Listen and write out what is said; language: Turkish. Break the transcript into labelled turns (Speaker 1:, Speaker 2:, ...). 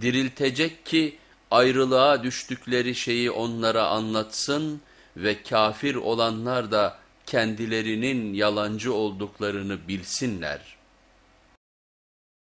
Speaker 1: Diriltecek ki ayrılığa düştükleri şeyi onlara anlatsın ve kafir olanlar da kendilerinin yalancı olduklarını bilsinler.''